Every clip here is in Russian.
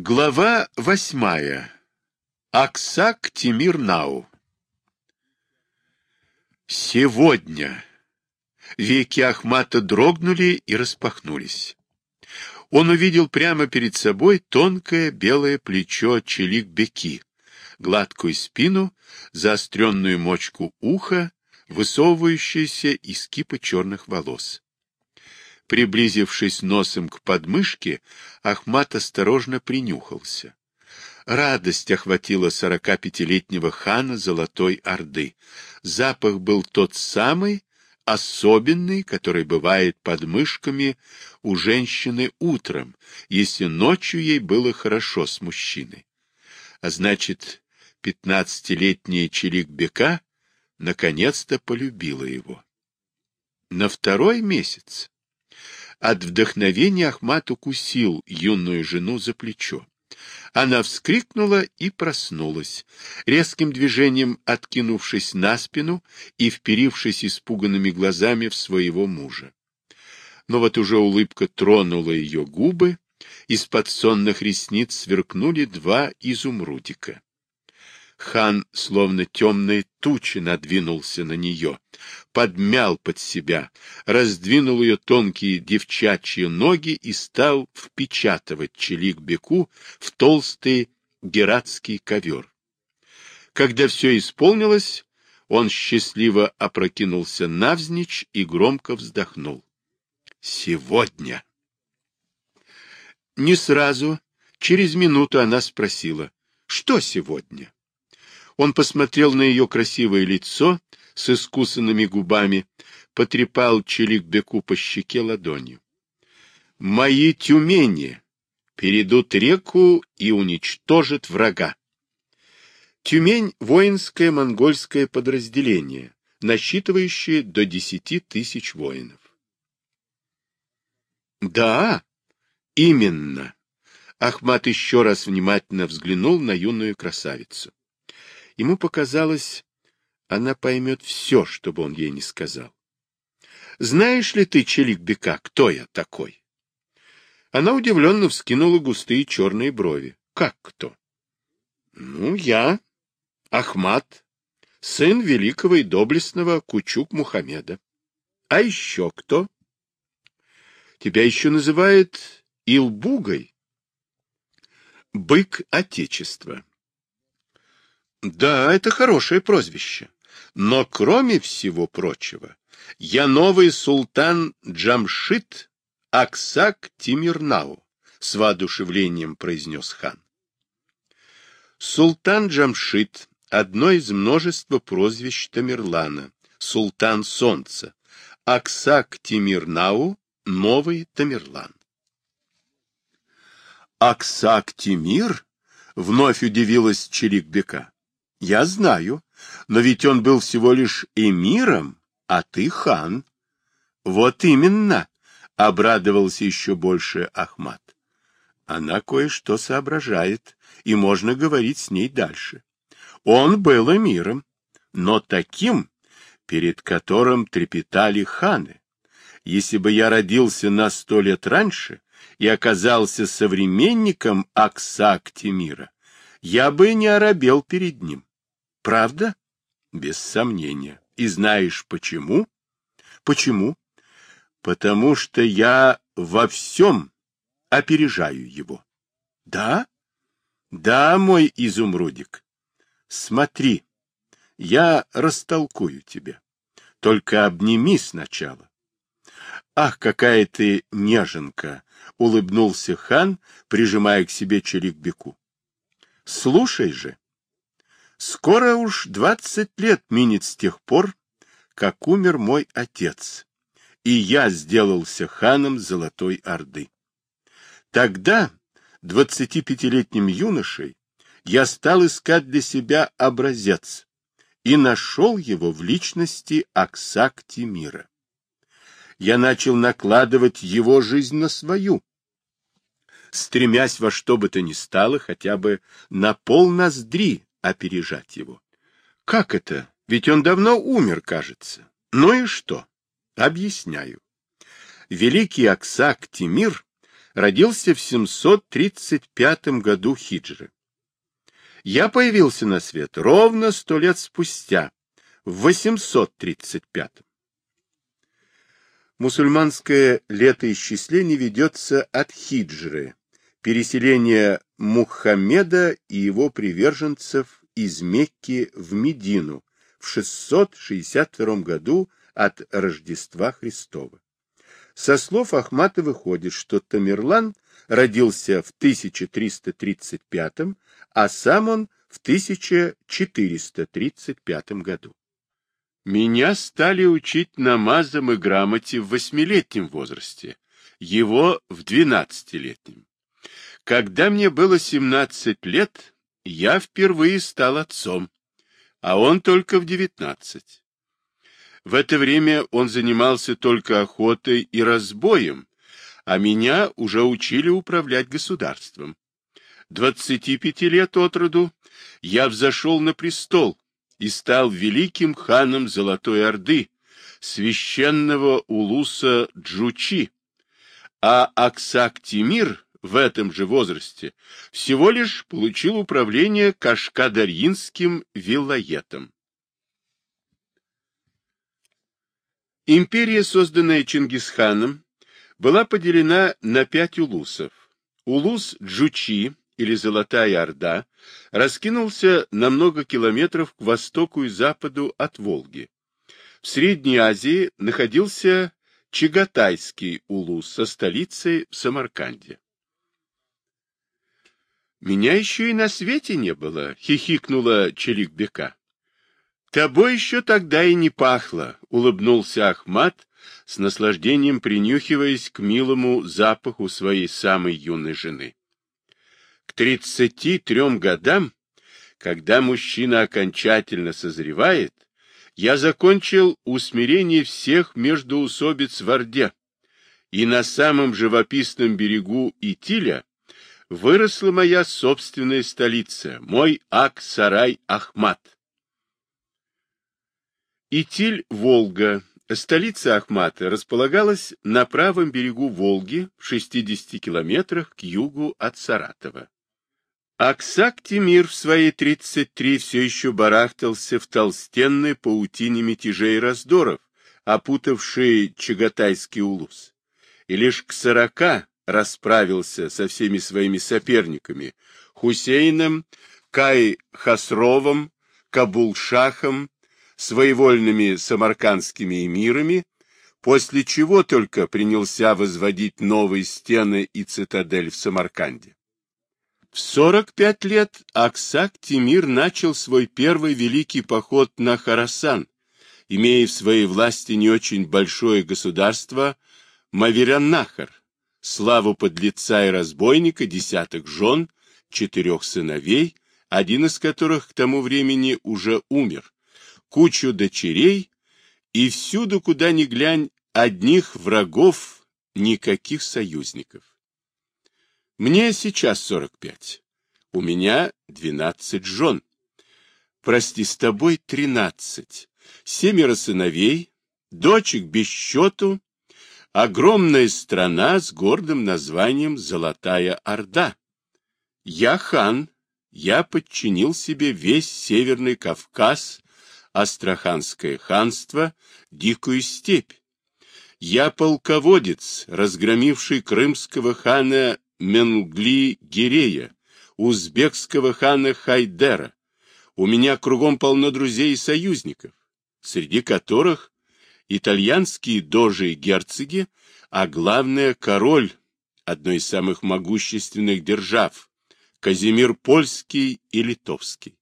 Глава восьмая. Аксак Тимирнау. Сегодня. Веки Ахмата дрогнули и распахнулись. Он увидел прямо перед собой тонкое белое плечо Челик-Беки, гладкую спину, заостренную мочку уха, высовывающуюся из кипа черных волос. Приблизившись носом к подмышке, Ахмат осторожно принюхался. Радость охватила сорока пятилетнего хана Золотой Орды. Запах был тот самый, особенный, который бывает под мышками у женщины утром, если ночью ей было хорошо с мужчиной. А значит, пятнадцатилетняя Челик-Бека наконец-то полюбила его. На второй месяц от вдохновения Ахмат укусил юную жену за плечо. Она вскрикнула и проснулась, резким движением откинувшись на спину и вперившись испуганными глазами в своего мужа. Но вот уже улыбка тронула ее губы, из-под сонных ресниц сверкнули два изумрудика. Хан, словно темные тучи, надвинулся на нее, подмял под себя, раздвинул ее тонкие девчачьи ноги и стал впечатывать Челик-Беку в толстый гератский ковер. Когда все исполнилось, он счастливо опрокинулся навзничь и громко вздохнул. «Сегодня!» Не сразу, через минуту она спросила, «Что сегодня?» Он посмотрел на ее красивое лицо с искусанными губами, потрепал Челикбеку по щеке ладонью. «Мои тюмени перейдут реку и уничтожат врага». Тюмень — воинское монгольское подразделение, насчитывающее до десяти тысяч воинов. Да, именно. Ахмат еще раз внимательно взглянул на юную красавицу. Ему показалось, она поймет все, что бы он ей не сказал. «Знаешь ли ты, Челик-Бека, кто я такой?» Она удивленно вскинула густые черные брови. «Как кто?» «Ну, я, Ахмат, сын великого и доблестного Кучук Мухаммеда. А еще кто?» «Тебя еще называют Илбугой?» «Бык Отечества». Да, это хорошее прозвище. Но кроме всего прочего, я новый султан Джамшит Аксак Тимирнау, с воодушевлением произнес хан. Султан Джамшит — одно из множества прозвищ Тамерлана, султан солнца, Аксак Тимирнау — новый Тамерлан. Аксак Тимир? — вновь удивилась Челикбека. Я знаю, но ведь он был всего лишь эмиром, а ты хан. Вот именно, обрадовался еще больше Ахмат. Она кое-что соображает, и можно говорить с ней дальше. Он был эмиром, но таким, перед которым трепетали ханы. Если бы я родился на сто лет раньше и оказался современником Аксак Тимира, я бы не оробел перед ним. Правда? Без сомнения. И знаешь почему? Почему? Потому что я во всем опережаю его. Да? Да, мой изумрудик. Смотри, я растолкую тебя. Только обними сначала. Ах, какая ты неженка! — улыбнулся хан, прижимая к себе Челикбеку. — Слушай же, Скоро уж двадцать лет минет с тех пор, как умер мой отец, и я сделался ханом Золотой Орды. Тогда, двадцатипятилетним юношей, я стал искать для себя образец и нашел его в личности Аксак Тимира. Я начал накладывать его жизнь на свою, стремясь во что бы то ни стало хотя бы на пол ноздри опережать его. Как это? Ведь он давно умер, кажется. Ну и что? Объясняю. Великий Аксак Тимир родился в 735 году хиджры. Я появился на свет ровно сто лет спустя, в 835. Мусульманское летоисчисление ведется от хиджры, переселения Мухаммеда и его приверженцев из Мекки в Медину в 662 году от Рождества Христова. Со слов Ахмата выходит, что Тамерлан родился в 1335, а сам он в 1435 году. Меня стали учить намазам и грамоте в восьмилетнем возрасте, его в двенадцатилетнем. Когда мне было 17 лет, я впервые стал отцом, а он только в 19. В это время он занимался только охотой и разбоем, а меня уже учили управлять государством. 25 лет от роду я взошел на престол и стал великим ханом Золотой Орды, священного улуса Джучи, а Аксак Тимир в этом же возрасте всего лишь получил управление Кашкадарьинским вилоетом. Империя, созданная Чингисханом, была поделена на пять улусов. Улус Джучи, или Золотая Орда, раскинулся на много километров к востоку и западу от Волги. В Средней Азии находился Чагатайский улус со столицей в Самарканде. «Меня еще и на свете не было», — хихикнула Челикбека. «Тобой еще тогда и не пахло», — улыбнулся Ахмат, с наслаждением принюхиваясь к милому запаху своей самой юной жены. К тридцати трем годам, когда мужчина окончательно созревает, я закончил усмирение всех междоусобиц в Орде, и на самом живописном берегу Итиля выросла моя собственная столица, мой Ак-Сарай Ахмат. Итиль-Волга, столица Ахмата, располагалась на правом берегу Волги в 60 километрах к югу от Саратова. Аксак Тимир в свои 33 все еще барахтался в толстенной паутине мятежей и раздоров, опутавшей Чагатайский улус. И лишь к сорока расправился со всеми своими соперниками Хусейном, Кай Хасровым, Кабулшахом, своевольными самаркандскими эмирами, после чего только принялся возводить новые стены и цитадель в Самарканде. В 45 лет Аксак Тимир начал свой первый великий поход на Харасан, имея в своей власти не очень большое государство Маверяннахар, славу подлеца и разбойника, десяток жен, четырех сыновей, один из которых к тому времени уже умер, кучу дочерей и всюду, куда ни глянь, одних врагов, никаких союзников. Мне сейчас сорок пять. У меня двенадцать жен. Прости, с тобой тринадцать. Семеро сыновей, дочек без счету огромная страна с гордым названием Золотая Орда. Я хан, я подчинил себе весь Северный Кавказ, Астраханское ханство, Дикую степь. Я полководец, разгромивший крымского хана Менгли-Гирея, узбекского хана Хайдера. У меня кругом полно друзей и союзников, среди которых итальянские дожи и герцоги, а главное король одной из самых могущественных держав, Казимир Польский и Литовский.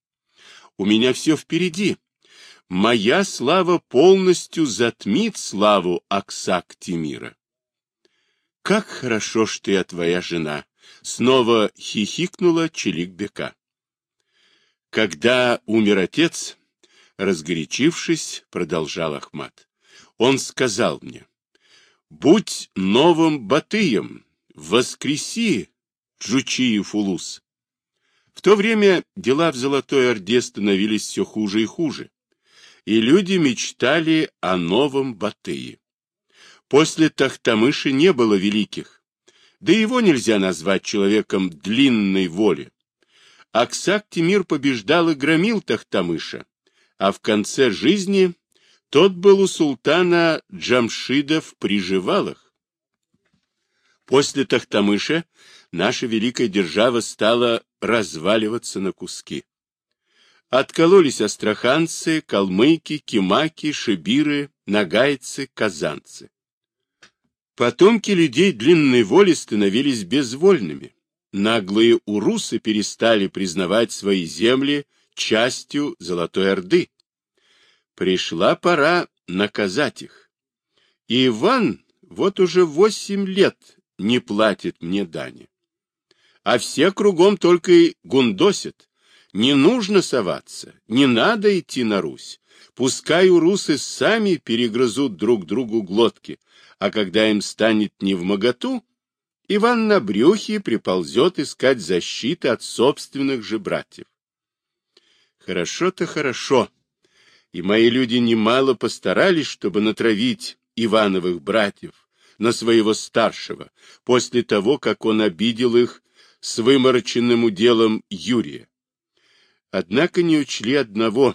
У меня все впереди. Моя слава полностью затмит славу Аксак Тимира. Как хорошо, что я твоя жена! Снова хихикнула Челикбека. Когда умер отец, разгорячившись, продолжал Ахмат, он сказал мне, «Будь новым Батыем, воскреси Джучиев Улус». В то время дела в Золотой Орде становились все хуже и хуже, и люди мечтали о новом Батые. После Тахтамыши не было великих, Да его нельзя назвать человеком длинной воли. Аксак Тимир побеждал и громил Тахтамыша, а в конце жизни тот был у султана Джамшида в приживалах. После Тахтамыша наша великая держава стала разваливаться на куски. Откололись астраханцы, калмыки, кимаки, шибиры, нагайцы, казанцы. Потомки людей длинной воли становились безвольными. Наглые урусы перестали признавать свои земли частью Золотой Орды. Пришла пора наказать их. И Иван вот уже восемь лет не платит мне дани. А все кругом только и гундосят. Не нужно соваться, не надо идти на Русь. Пускай урусы сами перегрызут друг другу глотки, а когда им станет не в моготу, Иван на брюхе приползет искать защиты от собственных же братьев. Хорошо-то хорошо, и мои люди немало постарались, чтобы натравить Ивановых братьев на своего старшего, после того, как он обидел их с вымороченным уделом Юрия. Однако не учли одного.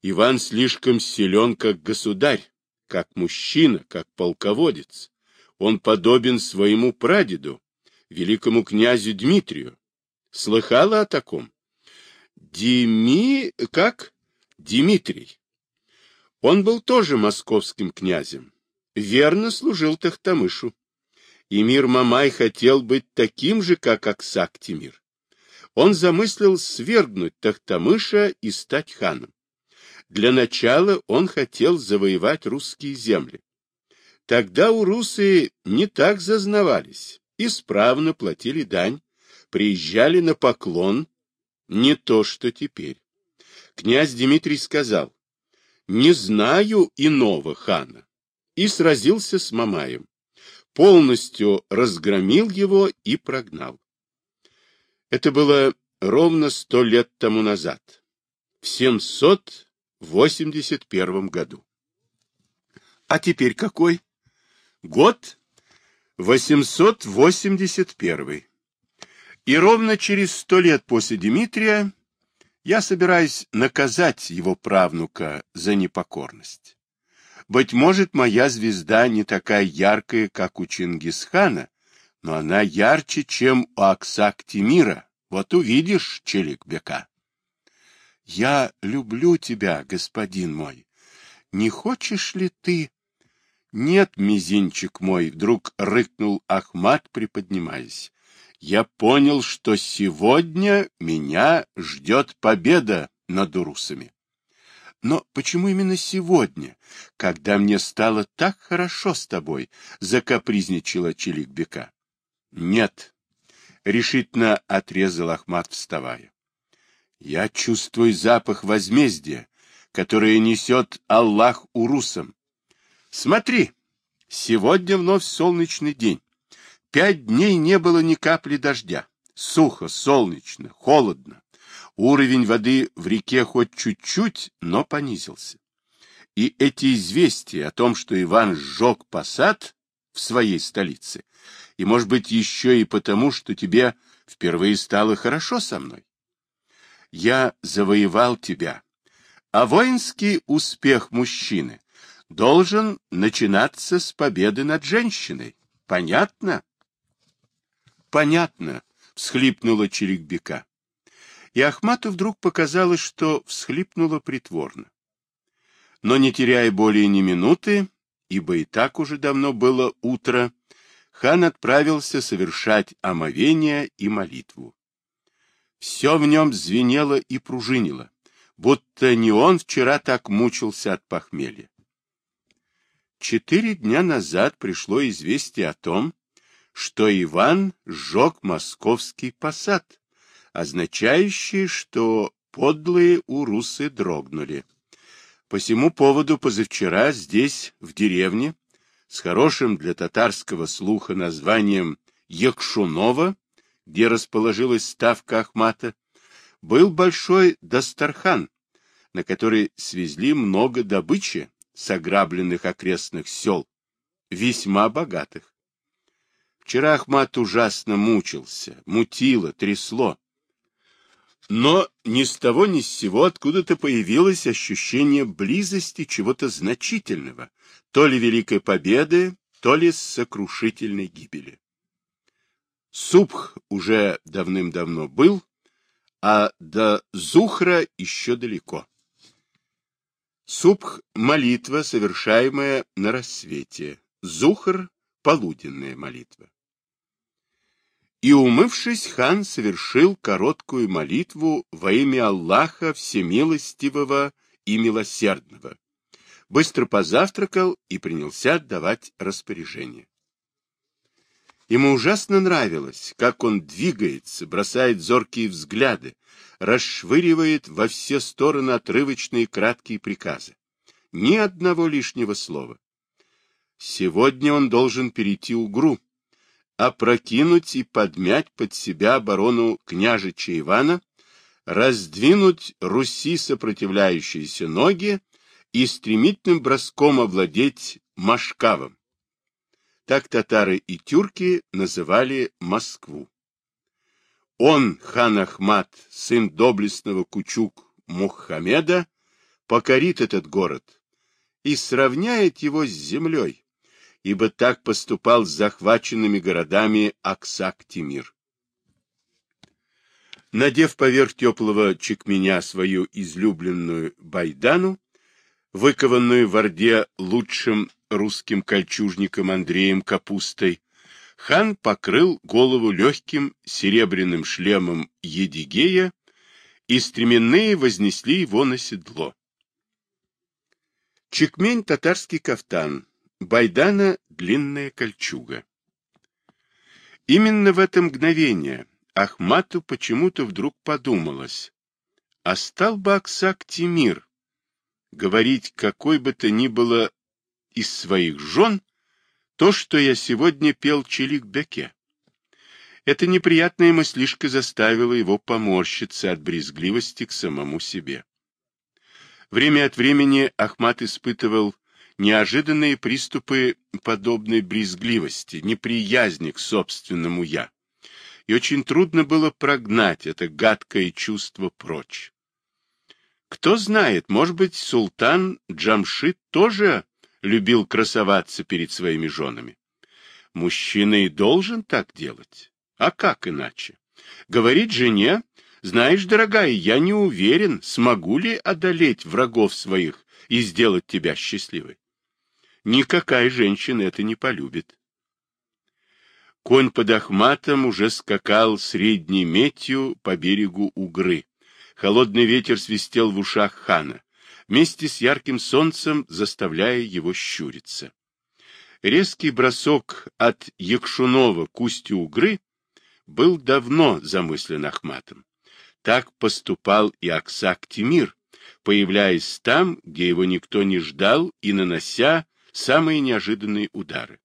Иван слишком силен, как государь, как мужчина, как полководец. Он подобен своему прадеду, великому князю Дмитрию. Слыхала о таком? Дими... как? Дмитрий. Он был тоже московским князем. Верно служил Тахтамышу. И мир Мамай хотел быть таким же, как Аксак Тимир. Он замыслил свергнуть Тахтамыша и стать ханом. Для начала он хотел завоевать русские земли. Тогда у русы не так зазнавались, исправно платили дань, приезжали на поклон, не то что теперь князь Дмитрий сказал, «Не знаю иного хана», и сразился с Мамаем, полностью разгромил его и прогнал. Это было ровно сто лет тому назад, в 781 году. А теперь какой? Год 881. И ровно через сто лет после Дмитрия я собираюсь наказать его правнука за непокорность. Быть может, моя звезда не такая яркая, как у Чингисхана, но она ярче, чем у Аксак Тимира. Вот увидишь, Челикбека. Я люблю тебя, господин мой. Не хочешь ли ты... Нет, мизинчик мой, вдруг рыкнул Ахмат, приподнимаясь я понял, что сегодня меня ждет победа над урусами. Но почему именно сегодня, когда мне стало так хорошо с тобой, закапризничала Челикбека? Нет, решительно отрезал Ахмат, вставая. Я чувствую запах возмездия, которое несет Аллах урусам. Смотри, сегодня вновь солнечный день. Пять дней не было ни капли дождя. Сухо, солнечно, холодно. Уровень воды в реке хоть чуть-чуть, но понизился. И эти известия о том, что Иван сжег посад в своей столице, и, может быть, еще и потому, что тебе впервые стало хорошо со мной. Я завоевал тебя, а воинский успех мужчины должен начинаться с победы над женщиной. Понятно? Понятно, — всхлипнула Черекбека. И Ахмату вдруг показалось, что всхлипнула притворно. Но не теряя более ни минуты, ибо и так уже давно было утро, хан отправился совершать омовение и молитву. Все в нем звенело и пружинило, будто не он вчера так мучился от похмелья. Четыре дня назад пришло известие о том, что Иван сжег московский посад, означающее, что подлые урусы дрогнули. По всему поводу позавчера здесь, в деревне, с хорошим для татарского слуха названием Якшунова, где расположилась ставка Ахмата, был большой Дастархан, на который свезли много добычи с ограбленных окрестных сел, весьма богатых. Вчера Ахмат ужасно мучился, мутило, трясло. Но ни с того ни с сего откуда-то появилось ощущение близости чего-то значительного, то ли великой победы, то ли сокрушительной гибели. Субх уже давным-давно был, а до Зухра еще далеко. Субх — молитва, совершаемая на рассвете. Зухр — полуденная молитва. И, умывшись, хан совершил короткую молитву во имя Аллаха Всемилостивого и Милосердного. Быстро позавтракал и принялся отдавать распоряжение. Ему ужасно нравилось, как он двигается, бросает зоркие взгляды, расшвыривает во все стороны отрывочные краткие приказы. Ни одного лишнего слова. Сегодня он должен перейти Угру, опрокинуть и подмять под себя оборону княжича Ивана, раздвинуть Руси сопротивляющиеся ноги и стремительным броском овладеть Машкавом. Так татары и тюрки называли Москву. Он, хан Ахмат, сын доблестного Кучук Мухаммеда, покорит этот город и сравняет его с землей, ибо так поступал с захваченными городами Аксак-Тимир. Надев поверх теплого чекменя свою излюбленную байдану, выкованную в Орде лучшим русским кольчужником Андреем Капустой, хан покрыл голову легким серебряным шлемом Едигея, и стременные вознесли его на седло. Чекмень — татарский кафтан, Байдана длинная кольчуга. Именно в это мгновение Ахмату почему-то вдруг подумалось, а стал бы Аксак Тимир говорить какой бы то ни было из своих жен то, что я сегодня пел Челик-Беке. Эта неприятная мыслишка заставила его поморщиться от брезгливости к самому себе. Время от времени Ахмат испытывал неожиданные приступы подобной брезгливости, неприязни к собственному «я». И очень трудно было прогнать это гадкое чувство прочь. Кто знает, может быть, султан Джамшид тоже любил красоваться перед своими женами. Мужчина и должен так делать. А как иначе? Говорит жене, знаешь, дорогая, я не уверен, смогу ли одолеть врагов своих и сделать тебя счастливой. Никакая женщина это не полюбит. Конь под Ахматом уже скакал средней метью по берегу Угры. Холодный ветер свистел в ушах хана, вместе с ярким солнцем заставляя его щуриться. Резкий бросок от Якшунова к устью Угры был давно замыслен Ахматом. Так поступал и Аксак Тимир, появляясь там, где его никто не ждал, и нанося самые неожиданные удары.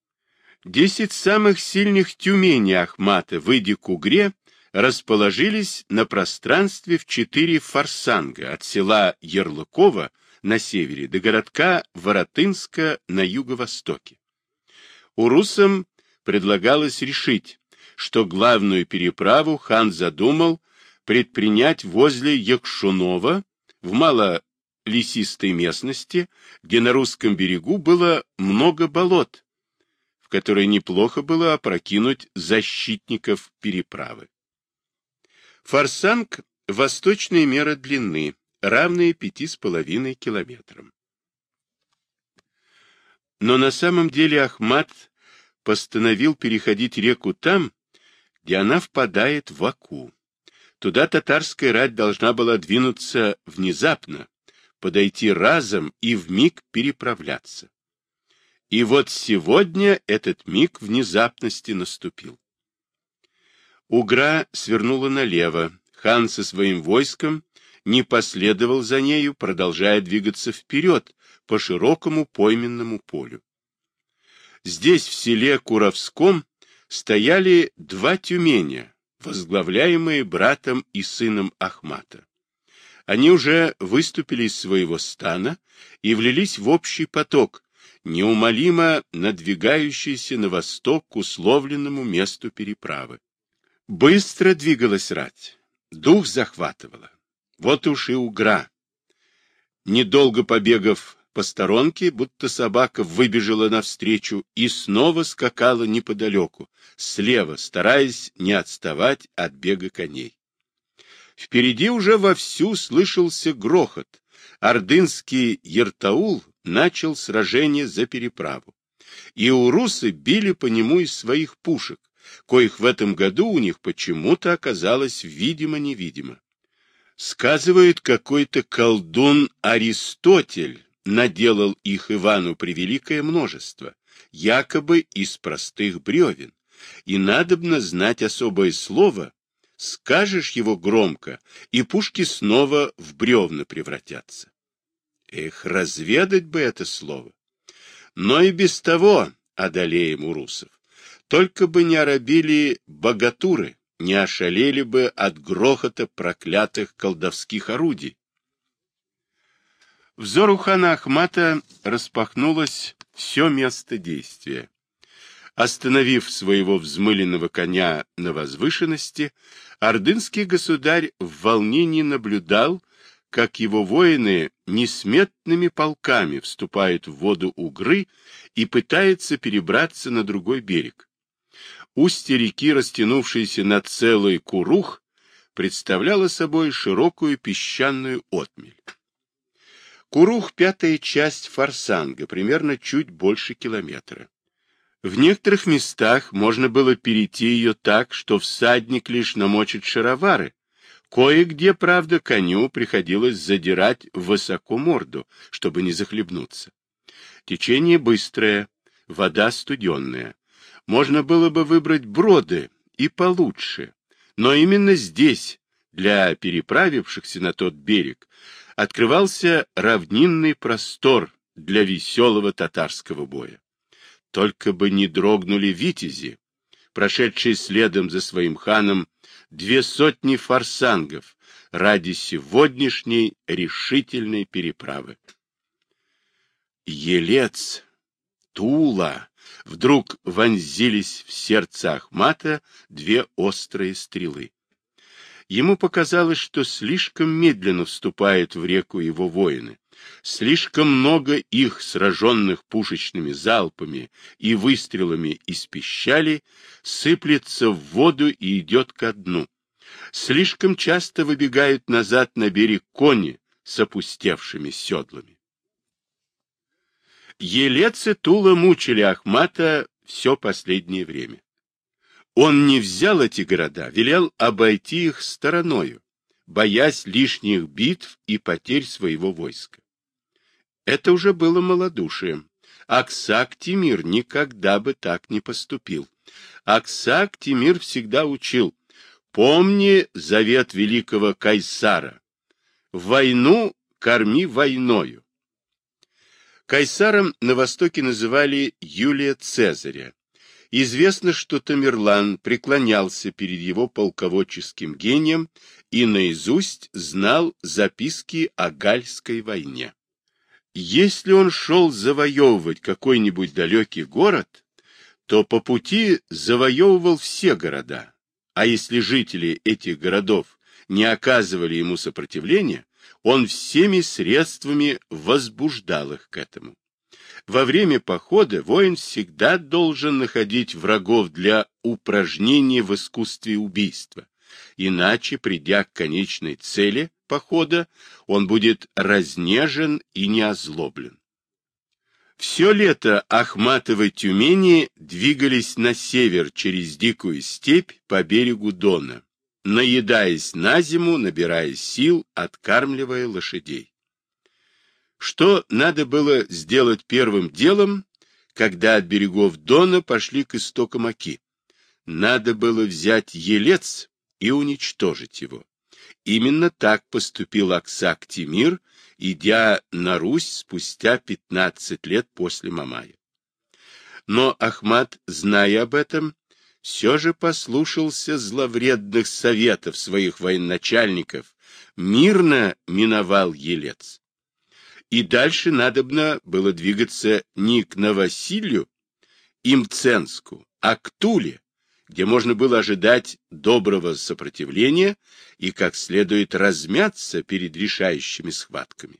Десять самых сильных тюменей Ахмата, выйдя к Угре, расположились на пространстве в четыре форсанга от села Ярлыкова на севере до городка Воротынска на юго-востоке. Урусам предлагалось решить, что главную переправу хан задумал предпринять возле Якшунова в мало лесистой местности, где на русском берегу было много болот, в которые неплохо было опрокинуть защитников переправы. Форсанг – восточная мера длины, равная пяти с половиной километрам. Но на самом деле Ахмат постановил переходить реку там, где она впадает в Аку. Туда татарская рать должна была двинуться внезапно, подойти разом и в миг переправляться. И вот сегодня этот миг внезапности наступил. Угра свернула налево, хан со своим войском не последовал за нею, продолжая двигаться вперед по широкому пойменному полю. Здесь, в селе Куровском, стояли два тюменя, возглавляемые братом и сыном Ахмата. Они уже выступили из своего стана и влились в общий поток, неумолимо надвигающийся на восток к условленному месту переправы. Быстро двигалась рать, дух захватывала. Вот уж и угра. Недолго побегав по сторонке, будто собака выбежала навстречу и снова скакала неподалеку, слева, стараясь не отставать от бега коней. Впереди уже вовсю слышался грохот. Ордынский Ертаул начал сражение за переправу. И урусы били по нему из своих пушек, коих в этом году у них почему-то оказалось видимо-невидимо. Сказывает какой-то колдун Аристотель, наделал их Ивану превеликое множество, якобы из простых бревен, и надобно знать особое слово, скажешь его громко, и пушки снова в бревна превратятся. Эх, разведать бы это слово! Но и без того одолеем урусов. Только бы не оробили богатуры, не ошалели бы от грохота проклятых колдовских орудий. Взору хана Ахмата распахнулось все место действия. Остановив своего взмыленного коня на возвышенности, ордынский государь в волнении наблюдал, как его воины несметными полками вступают в воду Угры и пытаются перебраться на другой берег. Устье реки, растянувшееся на целый курух, представляло собой широкую песчаную отмель. Курух — пятая часть форсанга, примерно чуть больше километра. В некоторых местах можно было перейти ее так, что всадник лишь намочит шаровары. Кое-где, правда, коню приходилось задирать высоко морду, чтобы не захлебнуться. Течение быстрое, вода студенная можно было бы выбрать броды и получше, но именно здесь, для переправившихся на тот берег, открывался равнинный простор для веселого татарского боя. Только бы не дрогнули витязи, прошедшие следом за своим ханом две сотни форсангов ради сегодняшней решительной переправы. Елец, Тула, вдруг вонзились в сердце Ахмата две острые стрелы. Ему показалось, что слишком медленно вступают в реку его воины. Слишком много их, сраженных пушечными залпами и выстрелами из пищали, сыплется в воду и идет ко дну. Слишком часто выбегают назад на берег кони с опустевшими седлами. Елец и Тула мучили Ахмата все последнее время. Он не взял эти города, велел обойти их стороною, боясь лишних битв и потерь своего войска. Это уже было малодушием. Аксак Тимир никогда бы так не поступил. Аксак Тимир всегда учил, помни завет великого Кайсара, войну корми войною. Кайсаром на Востоке называли Юлия Цезаря. Известно, что Тамерлан преклонялся перед его полководческим гением и наизусть знал записки о Гальской войне. Если он шел завоевывать какой-нибудь далекий город, то по пути завоевывал все города, а если жители этих городов не оказывали ему сопротивления, он всеми средствами возбуждал их к этому. Во время похода воин всегда должен находить врагов для упражнения в искусстве убийства, иначе, придя к конечной цели похода, он будет разнежен и не озлоблен. Все лето Ахматовы Тюмени двигались на север через дикую степь по берегу Дона, наедаясь на зиму, набирая сил, откармливая лошадей. Что надо было сделать первым делом, когда от берегов Дона пошли к истокам Оки? Надо было взять Елец и уничтожить его. Именно так поступил Аксак Тимир, идя на Русь спустя 15 лет после Мамая. Но Ахмат, зная об этом, все же послушался зловредных советов своих военачальников, мирно миновал Елец. и дальше надобно было двигаться не к Новосилью и Мценску, а к Туле, где можно было ожидать доброго сопротивления и как следует размяться перед решающими схватками.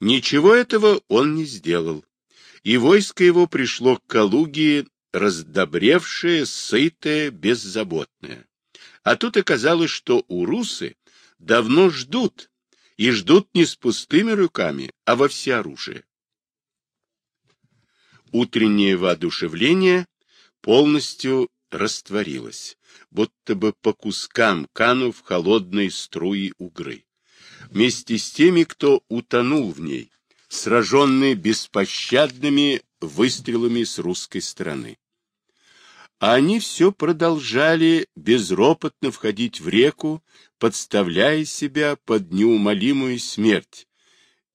Ничего этого он не сделал, и войско его пришло к Калуге раздобревшее, сытое, беззаботное. А тут оказалось, что у русы давно ждут, и ждут не с пустыми руками, а во всеоружие. Утреннее воодушевление полностью растворилось, будто бы по кускам канув холодной струи угры. Вместе с теми, кто утонул в ней, сраженные беспощадными выстрелами с русской стороны. А они все продолжали безропотно входить в реку, подставляя себя под неумолимую смерть.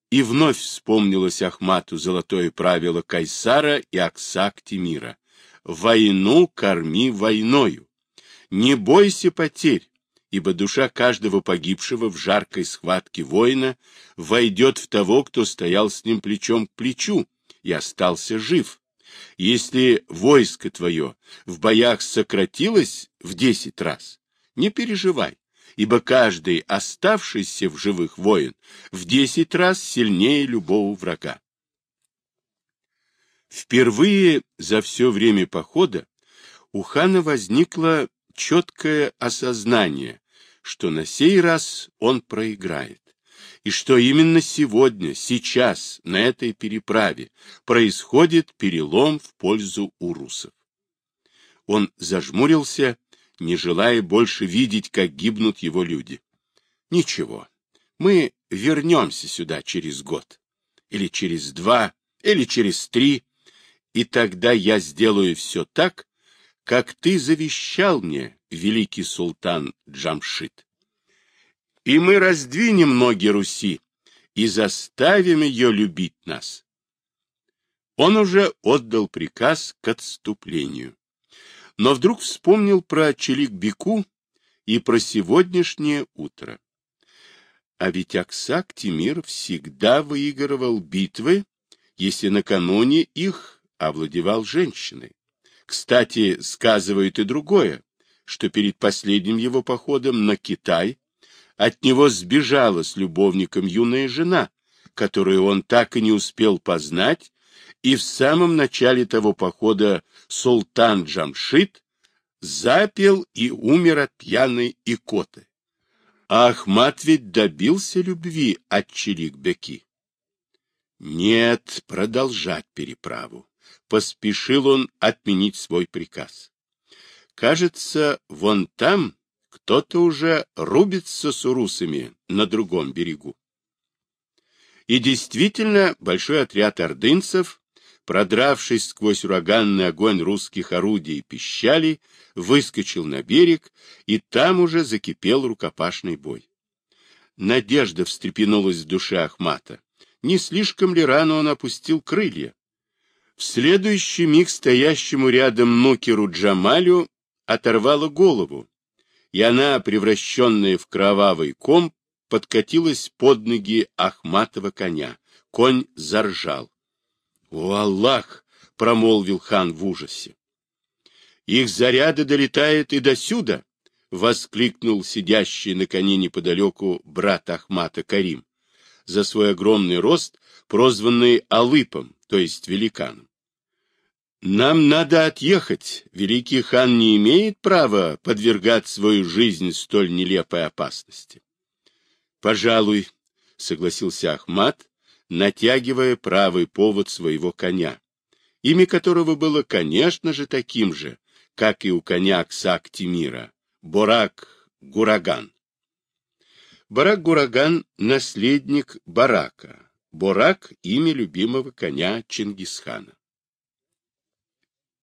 И вновь вспомнилось Ахмату золотое правило Кайсара и Аксак Тимира. «Войну корми войною». Не бойся потерь, ибо душа каждого погибшего в жаркой схватке воина войдет в того, кто стоял с ним плечом к плечу и остался жив. Если войско твое в боях сократилось в десять раз, не переживай, ибо каждый оставшийся в живых воин в десять раз сильнее любого врага. Впервые за все время похода у хана возникло четкое осознание, что на сей раз он проиграет, и что именно сегодня, сейчас, на этой переправе происходит перелом в пользу урусов. Он зажмурился не желая больше видеть, как гибнут его люди. Ничего, мы вернемся сюда через год, или через два, или через три, и тогда я сделаю все так, как ты завещал мне, великий султан Джамшит. И мы раздвинем ноги Руси и заставим ее любить нас. Он уже отдал приказ к отступлению но вдруг вспомнил про Челик-Беку и про сегодняшнее утро. А ведь Аксак Тимир всегда выигрывал битвы, если накануне их овладевал женщиной. Кстати, сказывает и другое, что перед последним его походом на Китай от него сбежала с любовником юная жена, которую он так и не успел познать и в самом начале того похода султан Джамшит запил и умер от пьяной икоты. А Ахмат ведь добился любви от Чирикбеки. Нет, продолжать переправу. Поспешил он отменить свой приказ. Кажется, вон там кто-то уже рубится с урусами на другом берегу. И действительно, большой отряд ордынцев продравшись сквозь ураганный огонь русских орудий и пищалей, выскочил на берег, и там уже закипел рукопашный бой. Надежда встрепенулась в душе Ахмата. Не слишком ли рано он опустил крылья? В следующий миг стоящему рядом Нукеру Джамалю оторвала голову, и она, превращенная в кровавый ком, подкатилась под ноги Ахматова коня. Конь заржал. «О, Аллах!» — промолвил хан в ужасе. «Их заряды долетают и досюда!» — воскликнул сидящий на коне неподалеку брат Ахмата Карим, за свой огромный рост, прозванный Алыпом, то есть великаном. «Нам надо отъехать. Великий хан не имеет права подвергать свою жизнь столь нелепой опасности». «Пожалуй», — согласился Ахмат, натягивая правый повод своего коня, имя которого было, конечно же, таким же, как и у коня Аксак Тимира, Борак Гураган. Барак Гураган — наследник Барака, Борак — имя любимого коня Чингисхана.